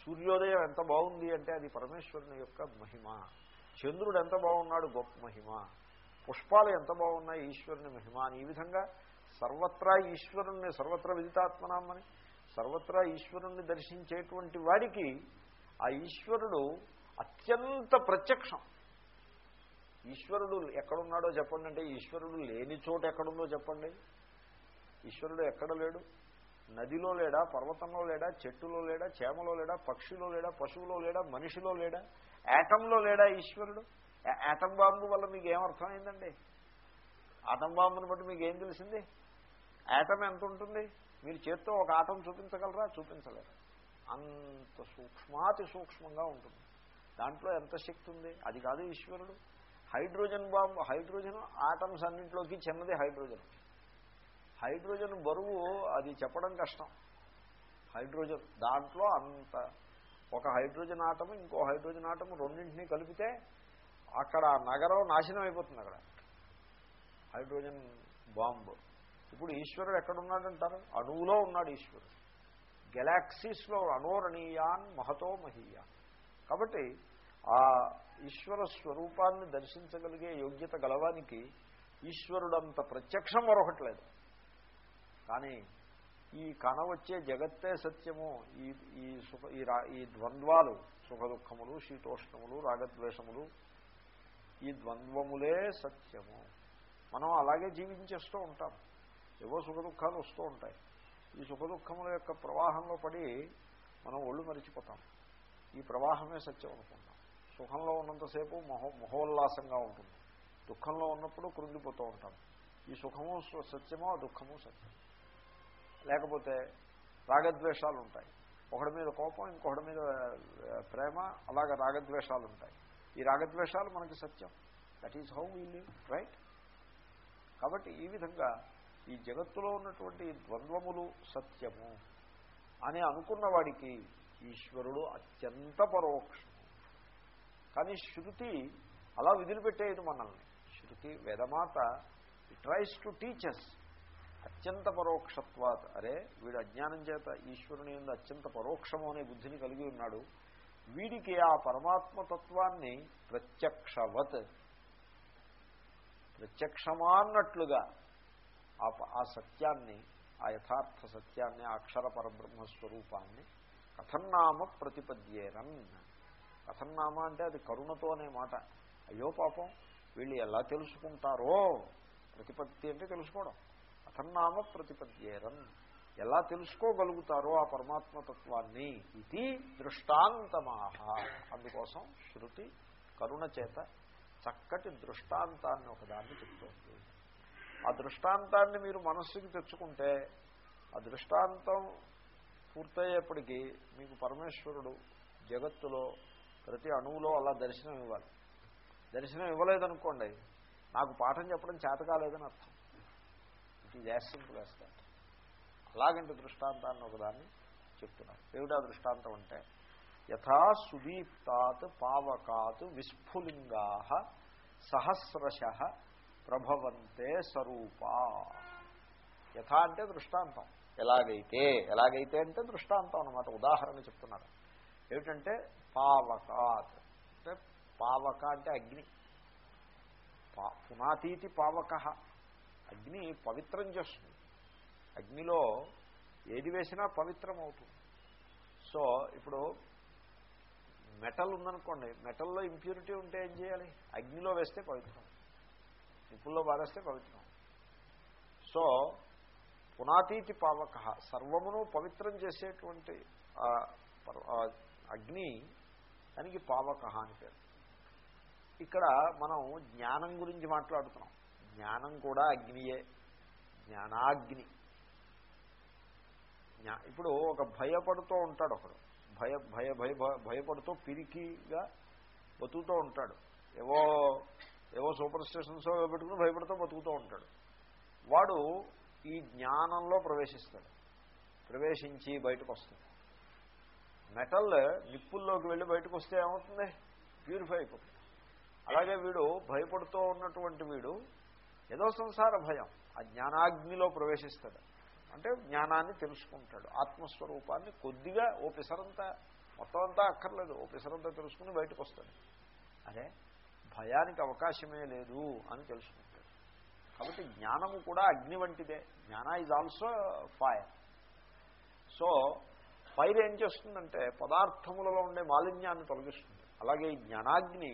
సూర్యోదయం ఎంత బాగుంది అంటే అది పరమేశ్వరుని యొక్క మహిమ. చంద్రుడు ఎంత బాగున్నాడు? గొప్ప మహిమ. పుష్పాలు ఎంత బాగున్నాయి? ఈశ్వరుని మహిమ అని. ఈ విధంగా సర్వత్రా ఈశ్వరుణ్ణి సర్వత్ర విదితాత్మనామని సర్వత్రా ఈశ్వరుణ్ణి దర్శించేటువంటి వాడికి ఆ ఈశ్వరుడు అత్యంత ప్రత్యక్షం. ఈశ్వరుడు ఎక్కడున్నాడో చెప్పండి అంటే ఈశ్వరుడు లేని చోట ఎక్కడుందో చెప్పండి. ఈశ్వరుడు ఎక్కడ లేడు? నదిలో లేడా? పర్వతంలో లేడా? చెట్టులో లేడా? చేమలో లేడా? పక్షిలో లేడా? పశువులో లేడా? మనిషిలో లేడా? యాటంలో లేడా ఈశ్వరుడు? యాటం బాంబు వల్ల మీకు ఏమర్థమైందండి ఆటం బాంబుని బట్టి మీకు ఏం తెలిసింది? యాటం ఎంత ఉంటుంది? మీరు చేత్తో ఒక ఆటం చూపించగలరా? చూపించలేరు అంత సూక్ష్మాతి సూక్ష్మంగా ఉంటుంది. దాంట్లో ఎంత శక్తి ఉంది? అది కాదు ఈశ్వరుడు. హైడ్రోజన్ బాంబు హైడ్రోజన్ ఆటమ్స్ అన్నింటిలోకి చిన్నది హైడ్రోజన్. హైడ్రోజన్ బరువు అది చెప్పడం కష్టం. హైడ్రోజన్ దాంట్లో అంత ఒక హైడ్రోజన్ ఆటము ఇంకో హైడ్రోజన్ ఆటము రెండింటినీ కలిపితే అక్కడ నగరం నాశనం అయిపోతుంది అక్కడ. Hydrogen bomb. ఇప్పుడు ఈశ్వరుడు ఎక్కడున్నాడంటారు? అణువులో ఉన్నాడు ఈశ్వరుడు. గెలాక్సీస్లో అణోరణీయాన్ మహతో మహీయాన్ కాబట్టి ఆ ఈశ్వర స్వరూపాన్ని దర్శించగలిగే యోగ్యత గలవానికి ఈశ్వరుడంత ప్రత్యక్షం మరొకట్లేదు కానీ ఈ కనవచ్చే జగత్తే సత్యము ఈ ఈ సుఖ ఈ రా ఈ ద్వంద్వాలు సుఖదుఖములు శీతోష్ణములు రాగద్వేషములు ఈ ద్వంద్వములే సత్యము. మనం అలాగే జీవించేస్తూ ఉంటాం. ఏవో సుఖ దుఃఖాలు వస్తూ ఉంటాయి. ఈ సుఖ దుఃఖముల యొక్క ప్రవాహంలో పడి మనం ఒళ్ళు మరిచిపోతాం. ఈ ప్రవాహమే సత్యం అనుకుంటాం. సుఖంలో ఉన్నంతసేపు మహో మహోల్లాసంగా ఉంటుంది దుఃఖంలో ఉన్నప్పుడు కృంగిపోతూ ఉంటాం. ఈ సుఖము సత్యమో ఆ దుఃఖము సత్యం. లేకపోతే రాగద్వేషాలు ఉంటాయి ఒకడి మీద కోపం ఇంకొకటి మీద ప్రేమ అలాగ రాగద్వేషాలు ఉంటాయి ఈ రాగద్వేషాలు మనకి సత్యం. That is how we live right కాబట్టి ఈ విధంగా ఈ జగత్తులో ఉన్నటువంటి ద్వంద్వములు సత్యము అని అనుకున్న వాడికి ఈశ్వరుడు అత్యంత పరోక్షము. కానీ శృతి అలా విదిలిపెట్టేది మనల్ని. శృతి వేదమాత ట్రైస్ టు టీచర్స్ అత్యంత పరోక్షత్వాత్. అరే వీడు అజ్ఞానం చేత ఈశ్వరుని ఎందు అత్యంత పరోక్షము అనే బుద్ధిని కలిగి ఉన్నాడు. వీడికి ఆ పరమాత్మతత్వాన్ని ప్రత్యక్షవత్. ప్రత్యక్షమాన్నట్లుగా ఆ ఆ సత్యాన్ని ఆ యథార్థ సత్యాన్ని ఆ అక్షర పరబ్రహ్మస్వరూపాన్ని కథన్నామ ప్రతిపద్యేరన్. కథన్నామ అంటే అది కరుణతో అనే మాట. అయ్యో పాపం వీళ్ళు ఎలా తెలుసుకుంటారో? ప్రతిపత్తి అంటే తెలుసుకోవడం. కథన్నామ ప్రతిపద్యేరన్. ఎలా తెలుసుకోగలుగుతారో ఆ పరమాత్మతత్వాన్ని ఇది దృష్టాంతమాహ. అందుకోసం శృతి కరుణ చేత చక్కటి దృష్టాంతాన్ని ఒకదాన్ని చెప్తోంది. ఆ దృష్టాంతాన్ని మీరు మనస్సుకి తెచ్చుకుంటే ఆ దృష్టాంతం పూర్తయ్యేప్పటికీ మీకు పరమేశ్వరుడు జగత్తులో ప్రతి అణువులో అలా దర్శనం ఇవ్వాలి. దర్శనం ఇవ్వలేదనుకోండి నాకు పాఠం చెప్పడం చేత కాలేదని అర్థం. It is as simple as that. అలాగంటే దృష్టాంతాన్ని ఒకదాన్ని చెప్తున్నారు ఏమిటా దృష్టాంతం అంటే యథా సుదీప్తాత్ పావకాత్ విస్ఫులింగా సహస్రశ ప్రభవంతే స్వరూపా. యథా అంటే దృష్టాంతం. ఎలాగైతే ఎలాగైతే అంటే దృష్టాంతం అనమాట ఉదాహరణ చెప్తున్నారు. ఏమిటంటే పావకాత్. అంటే పావక అంటే అగ్ని. పా పునాతీతి పావక. అగ్ని పవిత్రం చేస్తుంది. అగ్నిలో ఏది వేసినా పవిత్రం అవుతుంది సో ఇప్పుడు మెటల్ ఉందనుకోండి. మెటల్లో ఇంప్యూరిటీ ఉంటే ఏం చేయాలి? అగ్నిలో వేస్తే పవిత్రం. ఉప్పుల్లో బారేస్తే పవిత్రం. సో పునాతీతి పావక సర్వమును పవిత్రం చేసేటువంటి అగ్ని దానికి పావక అని పేరు. ఇక్కడ మనం జ్ఞానం గురించి మాట్లాడుతున్నాం. జ్ఞానం కూడా అగ్నియే. జ్ఞానాగ్ని. ఇప్పుడు ఒక భయపడుతూ ఉంటాడు ఒకడు. భయ భయ భయ భయపడుతూ పిరికిగా బతుకుతూ ఉంటాడు. ఏవో ఏవో సూపర్ స్టేషన్స్ పెట్టుకుని భయపడుతూ బతుకుతూ ఉంటాడు. వాడు ఈ జ్ఞానంలో ప్రవేశిస్తాడు. ప్రవేశించి బయటకు వస్తుంది మెటల్ నిప్పుల్లోకి వెళ్ళి బయటకు వస్తే ఏమవుతుంది? ప్యూరిఫై అయిపోతుంది. అలాగే వీడు భయపడుతూ ఉన్నటువంటి వీడు ఏదో సంసార భయం. ఆ జ్ఞానాగ్నిలో ప్రవేశిస్తాడు. అంటే జ్ఞానాన్ని తెలుసుకుంటాడు. ఆత్మస్వరూపాన్ని కొద్దిగా ఓ పిసరంతా మొత్తం అంతా అక్కర్లేదు. ఓ పిసరంతా తెలుసుకుని బయటకు వస్తాడు అరే భయానికి అవకాశమే లేదు అని తెలుసుకుంటాడు కాబట్టి జ్ఞానము కూడా అగ్ని వంటిదే. Jnana is also fire so fire ఏం చేస్తుందంటే పదార్థములలో ఉండే మాలిన్యాన్ని తొలగిస్తుంది. అలాగే ఈ జ్ఞానాగ్ని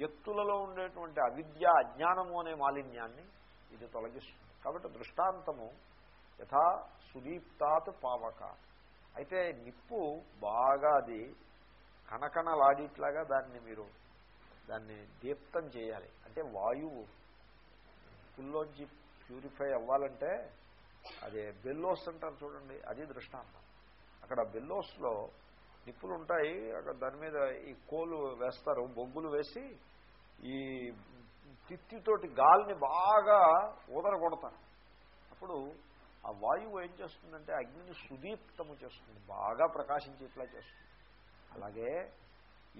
వ్యక్తులలో ఉండేటువంటి అవిద్య అజ్ఞానము అనే మాలిన్యాన్ని ఇది తొలగిస్తుంది. కాబట్టి దృష్టాంతము యథా సుదీప్తాత్ పావక. అయితే నిప్పు బాగా అది కనకనలాడిట్లాగా దాన్ని మీరు దాన్ని దీప్తం చేయాలి. అంటే వాయువు నిప్పుల్లోంచి ప్యూరిఫై అవ్వాలంటే అదే బెల్లోస్ అంటారు చూడండి అది దృష్టాంతం. అక్కడ బెల్లోస్లో నిప్పులు ఉంటాయి అక్కడ దాని మీద ఈ కోలు వేస్తారు బొగ్గులు వేసి ఈ తిత్తితోటి గాలిని బాగా ఊదర కొడతారు అప్పుడు ఆ వాయువు ఏం చేస్తుందంటే అగ్నిని సుదీప్తము చేస్తుంది బాగా ప్రకాశించేట్లా చేస్తుంది. అలాగే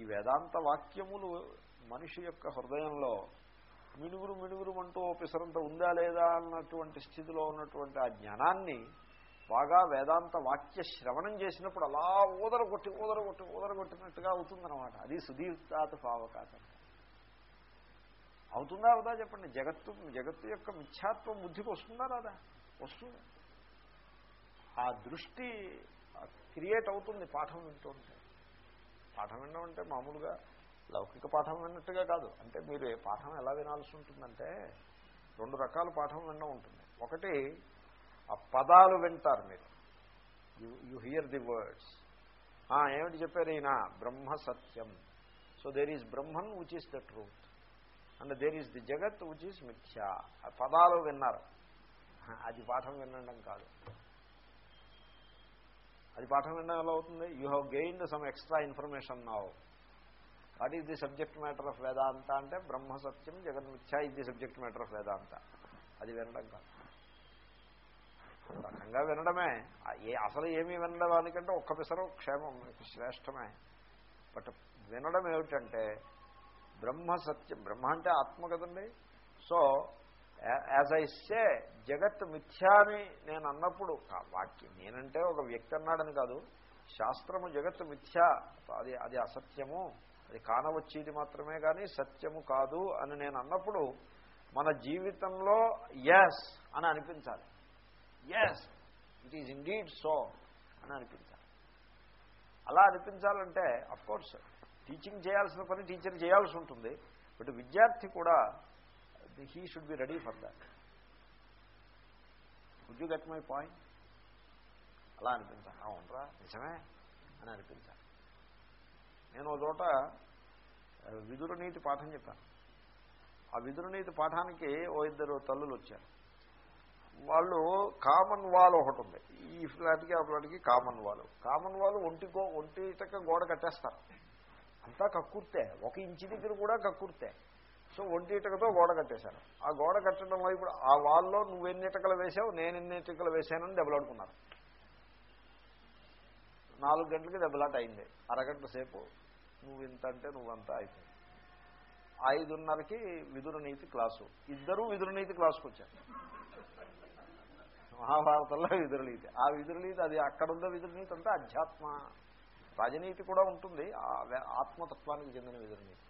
ఈ వేదాంత వాక్యములు మనిషి యొక్క హృదయంలో మినుగురు మినుగురు అంటూ పిసరంత ఉందా లేదా అన్నటువంటి స్థితిలో ఉన్నటువంటి ఆ జ్ఞానాన్ని బాగా వేదాంత వాక్య శ్రవణం చేసినప్పుడు అలా ఊదర కొట్టి ఊదర కొట్టి ఊదర కొట్టినట్టుగా అవుతుందన్నమాట. అది సుదీర్ఘాత పావకాశం అవుతుందా అవుదా చెప్పండి? జగత్తు జగత్తు యొక్క మిథ్యాత్వం బుద్ధికి వస్తుందా రాదా? వస్తుంది? ఆ దృష్టి క్రియేట్ అవుతుంది పాఠం వింటుంటే పాఠం వినడం అంటే మామూలుగా లౌకిక పాఠం విన్నట్టుగా కాదు. అంటే మీరు ఏ పాఠం ఎలా వినాల్సి ఉంటుందంటే రెండు రకాల పాఠం విన్న ఉంటుంది. ఒకటి ఆ పదాలు వింటారు మీరు. You you hear the words ఏమిటి చెప్పారు ఈయన? బ్రహ్మ సత్యం. So there is Brahman which is the truth and there is the jagat which is mithya. ఆ పదాలు విన్నారు. అది పాఠం వినడం కాదు. అది పాఠం వినడం ఎలా అవుతుంది? You have gained some extra information now what is the subject matter of Vedanta అంటే బ్రహ్మ సత్యం జగన్మిథ్యా ఇది the subject matter of Vedanta. అది వినడం కాదు. రకంగా వినడమే. ఏ అసలు ఏమీ వినడం దానికంటే ఒక్క పిసరు క్షేమం శ్రేష్టమే. బట్ వినడం ఏమిటంటే బ్రహ్మ సత్యం బ్రహ్మ అంటే ఆత్మ కదండి. సో యాజ్ ఐ సే జగత్ మిథ్యాని నేను అన్నప్పుడు వాక్యం నేనంటే ఒక వ్యక్తి అన్నాడని కాదు. శాస్త్రము జగత్ మిథ్య. అది అది అసత్యము. అది కానవచ్చేది మాత్రమే కానీ సత్యము కాదు అని నేను అన్నప్పుడు మన జీవితంలో ఎస్ అని అనిపించాలి. Yes it is indeed so అని అనిపించాలి. అలా అనిపించాలంటే కోర్స్ టీచింగ్ చేయాల్సిన పని టీచర్ చేయాల్సి ఉంటుంది. బట్ విద్యార్థి కూడా he should be ready for that would you get my point అలా అనిపించాలి. అవునరా నిజమే అని అనిపించాలి. నేను ఒక చోట విదుర నీతి పాఠం చెప్పాను. ఆ విదుర నీతి పాఠానికి ఓ ఇద్దరు తల్లులు వచ్చారు. వాళ్ళు కామన్ వాల్ ఒకటి ఉంది. ఈ ఫ్లాట్కి ఆ ఫ్లాట్కి కామన్ వాల్ కామన్ వాల్ ఒంటి ఒంటిటక గోడ కట్టేస్తారు. అంతా కక్కుర్తే. ఒక ఇంచి దగ్గర కూడా కక్కుర్తే. సో ఒంటి ఇటుకతో గోడ కట్టేశారు. ఆ గోడ కట్టడంలో ఇప్పుడు ఆ వాల్లో నువ్వు ఎన్ని ఇటుకలు వేసావు నేను ఎన్ని ఇటుకలు వేశానని దెబ్బలాడుకున్నారు నాలుగు గంటలకి దెబ్బలాట అయింది. అరగంట సేపు నువ్వు ఇంత అంటే నువ్వంతా అయిపోయింది. ఐదున్నరకి విదుర నీతి క్లాసు. ఇద్దరూ విదుర నీతి క్లాసుకు వచ్చారు మహాభారతంలో విదురనీతి ఆ విదురనీతి అది అక్కడుందో విదురనీతి అంటే అధ్యాత్మ. రాజనీతి కూడా ఉంటుంది. ఆత్మతత్వానికి చెందిన విదురనీతి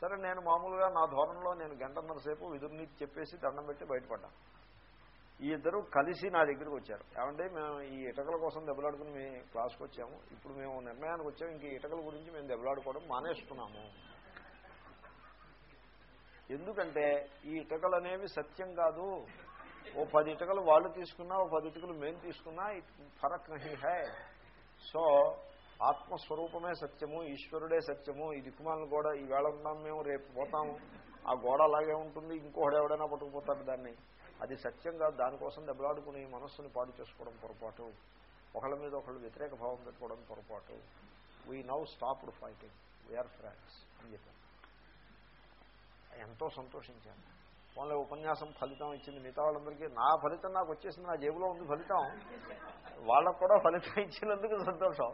సరే నేను మామూలుగా నా ధోరణిలో నేను గంటన్నర సేపు విదురనీతి చెప్పేసి దండం పెట్టి బయటపడ్డాను. ఈ ఇద్దరు కలిసి నా దగ్గరికి వచ్చారు. ఏమంటే మేము ఈ ఇటకల కోసం దెబ్బలాడుకుని మీ క్లాస్కి వచ్చాము. ఇప్పుడు మేము నిర్ణయానికి వచ్చాము. ఇంక ఇటకల గురించి మేము దెబ్బలాడుకోవడం మానేస్తున్నాము. ఎందుకంటే ఈ ఇటకలు అనేవి సత్యం కాదు. ఓ పది ఇటుకలు వాళ్ళు తీసుకున్నా ఓ పది ఇటుకలు మేము తీసుకున్నా ఫరక్ నహి హై. సో ఆత్మస్వరూపమే సత్యము ఈశ్వరుడే సత్యము. ఈ దిక్కుమాలను కూడా ఈవేళ ఉన్నాం మేము రేపు పోతాము. ఆ గోడ అలాగే ఉంటుంది. ఇంకోటి ఎవడైనా పట్టుకుపోతాడు దాన్ని. అది సత్యం కాదు దానికోసం దెబ్బలాడుకుని మనస్సుని పాడు చేసుకోవడం పొరపాటు. ఒకళ్ళ మీద ఒకళ్ళు వ్యతిరేక భావం పెట్టుకోవడం పొరపాటు. We now stopped fighting we are friends అని చెప్పాను ఎంతో సంతోషించాను. వాళ్ళ ఉపన్యాసం ఫలితం ఇచ్చింది మిగతా వాళ్ళందరికీ. నా ఫలితం నాకు వచ్చేసింది నా జేబులో ఉంది ఫలితం. వాళ్ళకు కూడా ఫలితం ఇచ్చినందుకు సంతోషం.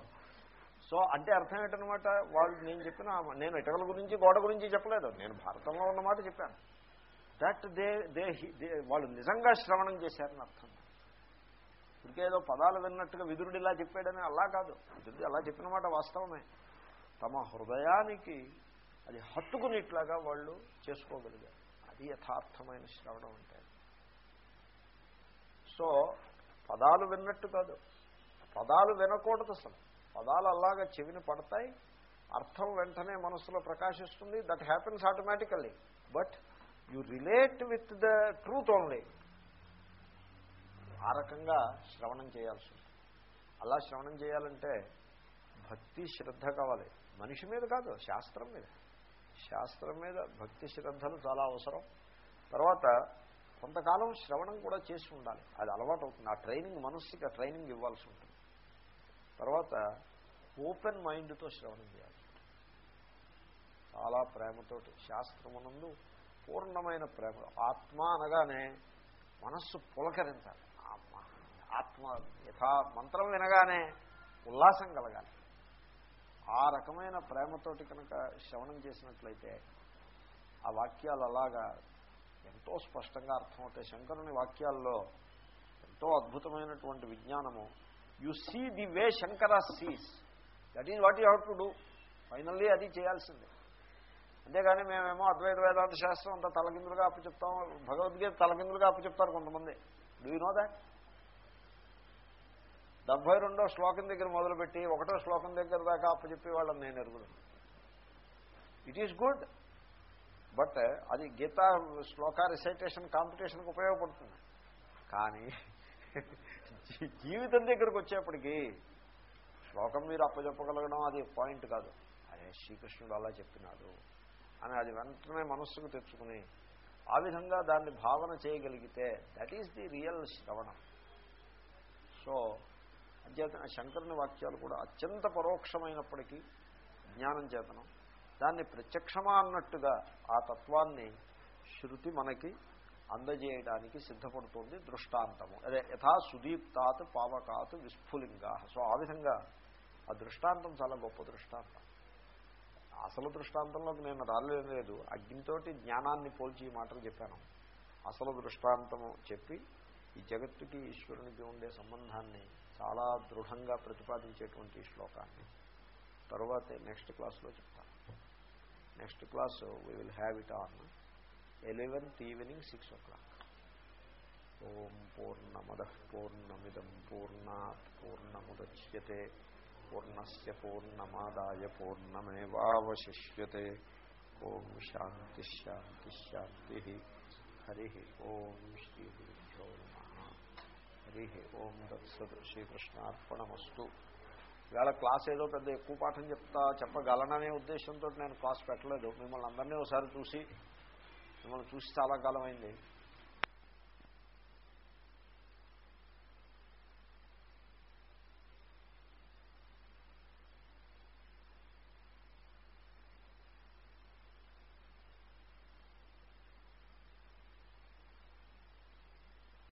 సో అంటే అర్థం ఏంటనమాట వాళ్ళు నేను చెప్పిన నేను ఇటకల గురించి గోడ గురించి చెప్పలేదు. నేను భారతంలో ఉన్నమాట చెప్పాను. దట్ దే దే వాళ్ళు నిజంగా శ్రవణం చేశారని అర్థం. ఇంకేదో పదాలు విన్నట్టుగా విదురుడు ఇలా చెప్పాడని అలా కాదు. విదురుడు అలా చెప్పిన మాట వాస్తవమే. తమ హృదయానికి అది హత్తుకునేట్లాగా వాళ్ళు చేసుకోగలిగారు. అది యథార్థమైన శ్రవణం అంటే. సో పదాలు విన్నట్టు కాదు. పదాలు వినకూడదు అసలు. పదాలు అలాగా చెవిని పడతాయి. అర్థం వెంటనే మనసులో ప్రకాశిస్తుంది. That happens automatically. But you relate with the truth only. ఆ రకంగా శ్రవణం చేయాల్సి ఉంది అలా శ్రవణం చేయాలంటే భక్తి శ్రద్ధ కావాలి. మనిషి మీద కాదు శాస్త్రం మీద. శాస్త్రం మీద భక్తి శ్రద్ధలు చాలా అవసరం. తర్వాత కొంతకాలం శ్రవణం కూడా చేసి ఉండాలి. అది అలవాటు అవుతుంది. ఆ ట్రైనింగ్ మనస్సుకి ఆ ట్రైనింగ్ ఇవ్వాల్సి ఉంటుంది. తర్వాత ఓపెన్ మైండ్తో శ్రవణం చేయాలి. చాలా ప్రేమతోటి శాస్త్రమునందు పూర్ణమైన ప్రేమ. ఆత్మ అనగానే మనస్సు పులకరించాలి. ఆత్మ యథా మంత్రం వినగానే ఉల్లాసం కలగాలి. ఆ రకమైన ప్రేమతోటి కనుక శ్రవణం చేసినట్లయితే ఆ వాక్యాలు అలాగా ఎంతో స్పష్టంగా అర్థమవుతాయి. శంకరుని వాక్యాల్లో ఎంతో అద్భుతమైనటువంటి విజ్ఞానము. You see the way Shankara sees that is what you have to do finally అది చేయాల్సిందే. అంతేగాని మేమేమో అద్వైత వేదాంత శాస్త్రం అంతా తలకిందులుగా అప్పచెప్తాం భగవద్గీత తలకిందులుగా అప్పచెప్తారు కొంతమంది. డూ యూ నో దాట్ డెబ్బై రెండో శ్లోకం దగ్గర మొదలుపెట్టి ఒకటో శ్లోకం దగ్గర దాకా అప్పచెప్పి వాళ్ళని నేను ఎరుగుదు ఇట్ ఈస్ గుడ్ బట్ అది గీతా శ్లోక రిసైటేషన్ కాంపిటీషన్కి ఉపయోగపడుతుంది. కానీ జీవితం దగ్గరకు వచ్చేప్పటికీ శ్లోకం మీరు అప్పచెప్పగలగడం అది పాయింట్ కాదు. అదే శ్రీకృష్ణుడు అలా చెప్పినాడు. అని అది వెంటనే మనస్సుకు తెచ్చుకుని ఆ విధంగా దాన్ని భావన చేయగలిగితే that is the real shravanam. So అధ్యతన శంకరుని వాక్యాలు కూడా అత్యంత పరోక్షమైనప్పటికీ జ్ఞానం చేతనం. దాన్ని ప్రత్యక్షమా అన్నట్టుగా ఆ తత్వాన్ని శృతి మనకి అందజేయడానికి సిద్ధపడుతుంది దృష్టాంతము. అదే యథా సుదీప్తాత్ పావకాత్ విస్ఫులింగా. సో ఆ విధంగా ఆ దృష్టాంతం చాలా గొప్ప దృష్టాంతం. అసలు దృష్టాంతంలోకి నేను రాలేదు అగ్నితోటి జ్ఞానాన్ని పోల్చి ఈ మాటలు చెప్పాను. అసలు దృష్టాంతము చెప్పి ఈ జగత్తుకి ఈశ్వరునికి ఉండే సంబంధాన్ని చాలా దృఢంగా ప్రతిపాదించేటువంటి శ్లోకాన్ని తర్వాత నెక్స్ట్ క్లాస్లో చెప్తాను. Next class we will have it on eleventh evening six o'clock ఓం పూర్ణమద పూర్ణమిదం పూర్ణా పూర్ణముద్యతే. పూర్ణస్ పూర్ణమాదాయ పూర్ణమేవాశిష్యతే ఓం శాంతి శాంతి శాంతి హరి ఓం శ్రీ గురుభ్యో నమ హరి ఓం దత్సత్ శ్రీకృష్ణార్పణమస్తు ఇవాళ క్లాస్ ఏదో పెద్ద ఎక్కువ పాఠం చెప్తా చెప్పగలననే ఉద్దేశంతో నేను క్లాస్ పెట్టలేదు. మిమ్మల్ని అందరినీ ఒకసారి చూసి మిమ్మల్ని చూసి చాలా కాలం అయింది